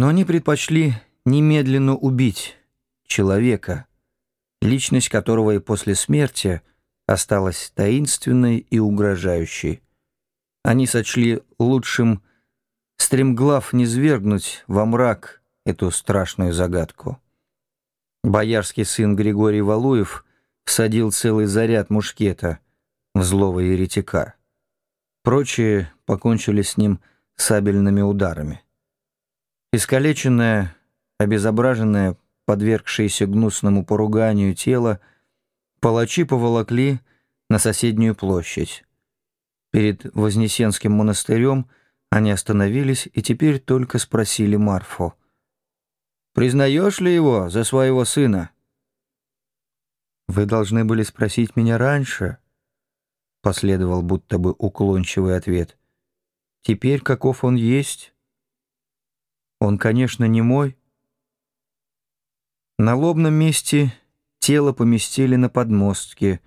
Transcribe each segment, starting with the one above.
Но они предпочли немедленно убить человека, личность которого и после смерти осталась таинственной и угрожающей. Они сочли лучшим стремглав низвергнуть во мрак эту страшную загадку. Боярский сын Григорий Валуев всадил целый заряд мушкета в злого еретика. Прочие покончили с ним сабельными ударами. Искалеченное, обезображенное, подвергшееся гнусному поруганию тело, палачи поволокли на соседнюю площадь. Перед Вознесенским монастырем они остановились и теперь только спросили Марфу. «Признаешь ли его за своего сына?» «Вы должны были спросить меня раньше», — последовал будто бы уклончивый ответ. «Теперь каков он есть?» Он, конечно, не мой. На лобном месте тело поместили на подмостке,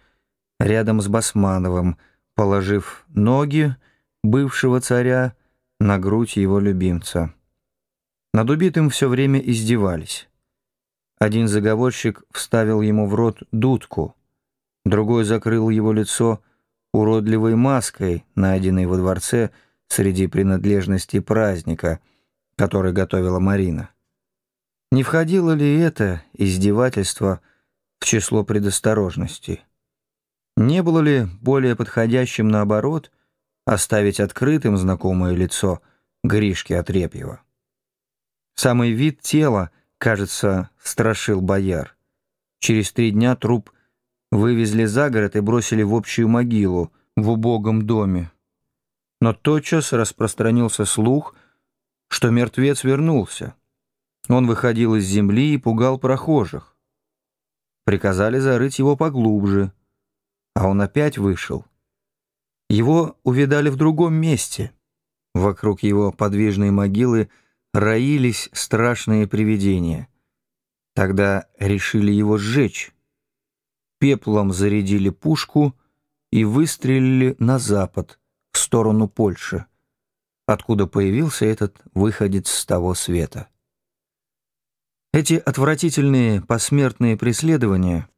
рядом с Басмановым, положив ноги бывшего царя на грудь его любимца. Над убитым все время издевались. Один заговорщик вставил ему в рот дудку, другой закрыл его лицо уродливой маской, найденной во дворце среди принадлежностей праздника — который готовила Марина. Не входило ли это издевательство в число предосторожностей? Не было ли более подходящим, наоборот, оставить открытым знакомое лицо Гришки Отрепьева? Самый вид тела, кажется, страшил бояр. Через три дня труп вывезли за город и бросили в общую могилу в убогом доме. Но тотчас распространился слух — что мертвец вернулся. Он выходил из земли и пугал прохожих. Приказали зарыть его поглубже, а он опять вышел. Его увидали в другом месте. Вокруг его подвижной могилы роились страшные привидения. Тогда решили его сжечь. Пеплом зарядили пушку и выстрелили на запад, в сторону Польши откуда появился этот выходец с того света. Эти отвратительные посмертные преследования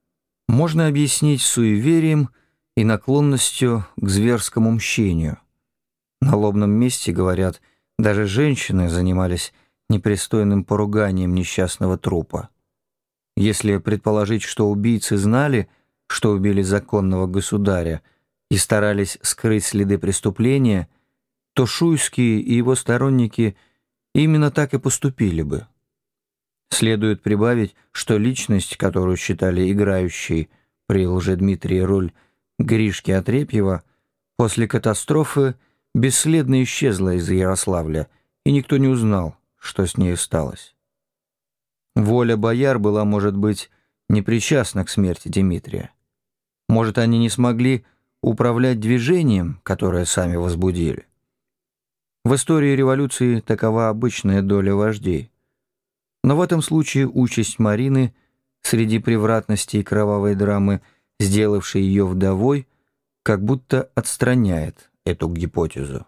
можно объяснить суеверием и наклонностью к зверскому мщению. На лобном месте, говорят, даже женщины занимались непристойным поруганием несчастного трупа. Если предположить, что убийцы знали, что убили законного государя, и старались скрыть следы преступления – то Шуйский и его сторонники именно так и поступили бы. Следует прибавить, что личность, которую считали играющей при Лжедмитрии роль Гришки Отрепьева, после катастрофы бесследно исчезла из Ярославля, и никто не узнал, что с ней сталось. Воля бояр была, может быть, непричастна к смерти Дмитрия. Может, они не смогли управлять движением, которое сами возбудили. В истории революции такова обычная доля вождей. Но в этом случае участь Марины среди превратностей кровавой драмы, сделавшей ее вдовой, как будто отстраняет эту гипотезу.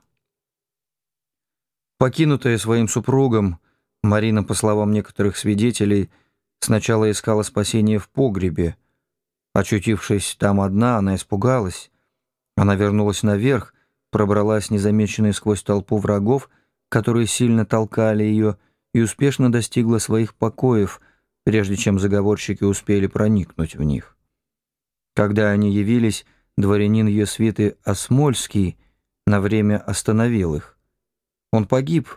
Покинутая своим супругом, Марина, по словам некоторых свидетелей, сначала искала спасения в погребе. Очутившись там одна, она испугалась. Она вернулась наверх, пробралась незамеченной сквозь толпу врагов, которые сильно толкали ее, и успешно достигла своих покоев, прежде чем заговорщики успели проникнуть в них. Когда они явились, дворянин ее свиты Осмольский на время остановил их. Он погиб,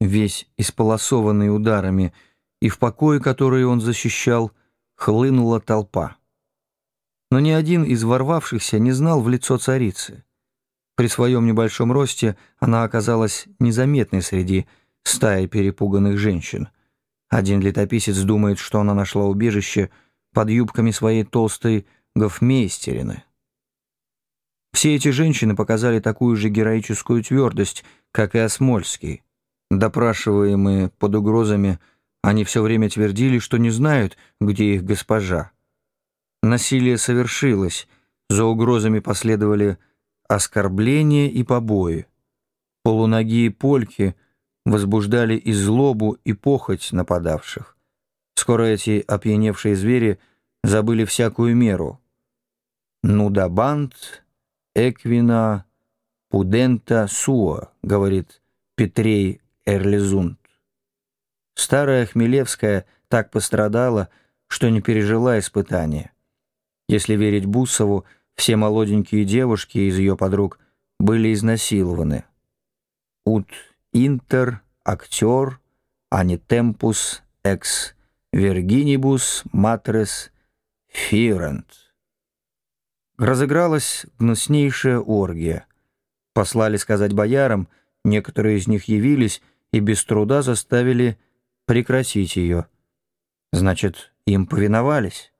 весь исполосованный ударами, и в покое, который он защищал, хлынула толпа. Но ни один из ворвавшихся не знал в лицо царицы. При своем небольшом росте она оказалась незаметной среди стаи перепуганных женщин. Один летописец думает, что она нашла убежище под юбками своей толстой гофмейстерины. Все эти женщины показали такую же героическую твердость, как и Осмольский. Допрашиваемые под угрозами, они все время твердили, что не знают, где их госпожа. Насилие совершилось, за угрозами последовали оскорбления и побои. Полуногие польки возбуждали и злобу, и похоть нападавших. Скоро эти опьяневшие звери забыли всякую меру. «Нудабант, эквина, пудента суа», — говорит Петрей Эрлизунд. Старая Хмелевская так пострадала, что не пережила испытания. Если верить Бусову, все молоденькие девушки из ее подруг были изнасилованы. «Ут интер актер, а не темпус экс вергинибус матрес фирент». Разыгралась гнуснейшая оргия. Послали сказать боярам, некоторые из них явились и без труда заставили прекратить ее. Значит, им повиновались.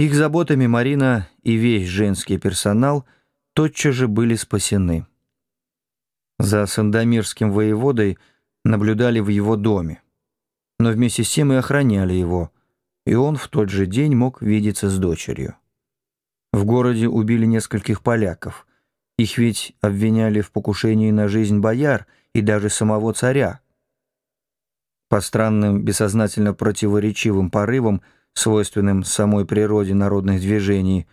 Их заботами Марина и весь женский персонал тотчас же были спасены. За Сандомирским воеводой наблюдали в его доме, но вместе с тем и охраняли его, и он в тот же день мог видеться с дочерью. В городе убили нескольких поляков. Их ведь обвиняли в покушении на жизнь бояр и даже самого царя. По странным, бессознательно противоречивым порывам – свойственным самой природе народных движений,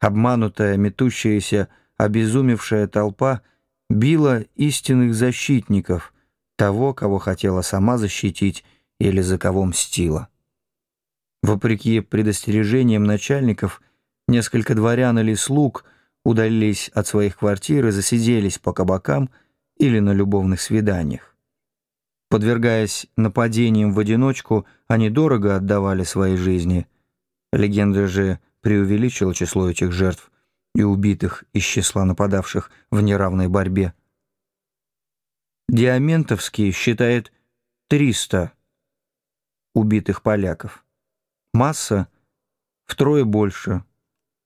обманутая, метущаяся, обезумевшая толпа била истинных защитников, того, кого хотела сама защитить или за кого мстила. Вопреки предостережениям начальников, несколько дворян или слуг удалились от своих квартир и засиделись по кабакам или на любовных свиданиях. Подвергаясь нападениям в одиночку, они дорого отдавали свои жизни. Легенда же преувеличила число этих жертв и убитых из числа нападавших в неравной борьбе. Диаментовский считает 300 убитых поляков. Масса втрое больше,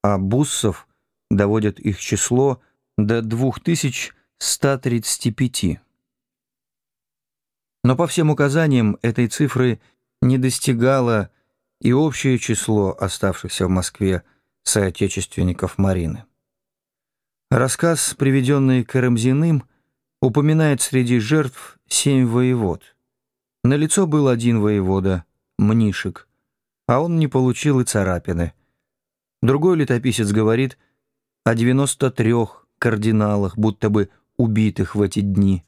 а Буссов доводит их число до 2135. Но по всем указаниям этой цифры не достигало и общее число оставшихся в Москве соотечественников Марины. Рассказ, приведенный Карамзиным, упоминает среди жертв семь воевод. На лицо был один воевода, Мнишек, а он не получил и царапины. Другой летописец говорит о 93 кардиналах, будто бы убитых в эти дни.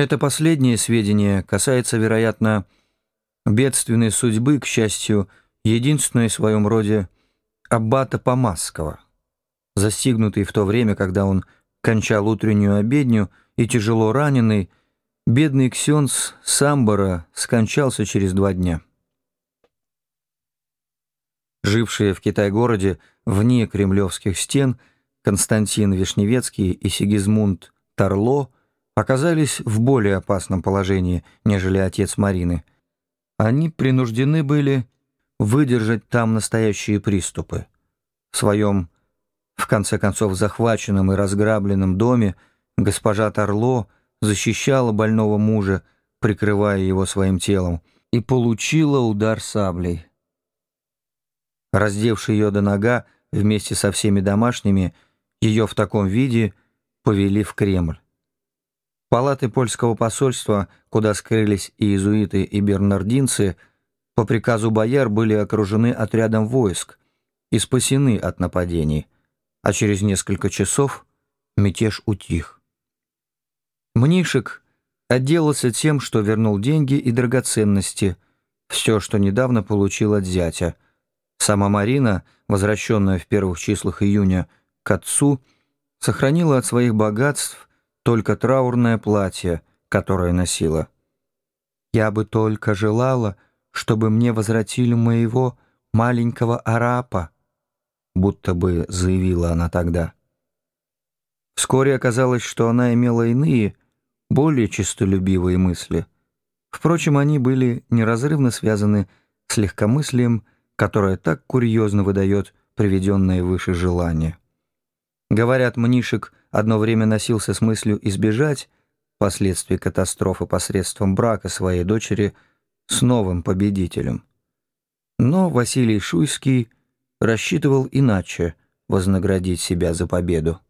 Это последнее сведение касается, вероятно, бедственной судьбы, к счастью, единственной в своем роде аббата Помасского, застигнутый в то время, когда он кончал утреннюю обедню и тяжело раненый, бедный ксенц Самбора скончался через два дня. Жившие в Китай-городе вне кремлевских стен Константин Вишневецкий и Сигизмунд Тарло – оказались в более опасном положении, нежели отец Марины. Они принуждены были выдержать там настоящие приступы. В своем, в конце концов, захваченном и разграбленном доме госпожа Торло защищала больного мужа, прикрывая его своим телом, и получила удар саблей. Раздевший ее до нога вместе со всеми домашними, ее в таком виде повели в Кремль. Палаты польского посольства, куда скрылись и иезуиты, и бернардинцы, по приказу бояр были окружены отрядом войск и спасены от нападений, а через несколько часов мятеж утих. Мнишек отделался тем, что вернул деньги и драгоценности, все, что недавно получил от зятя. Сама Марина, возвращенная в первых числах июня к отцу, сохранила от своих богатств только траурное платье, которое носила. «Я бы только желала, чтобы мне возвратили моего маленького арапа», будто бы заявила она тогда. Вскоре оказалось, что она имела иные, более честолюбивые мысли. Впрочем, они были неразрывно связаны с легкомыслием, которое так курьезно выдает приведенное выше желание. Говорят, Мнишек одно время носился с мыслью избежать последствий катастрофы посредством брака своей дочери с новым победителем. Но Василий Шуйский рассчитывал иначе вознаградить себя за победу.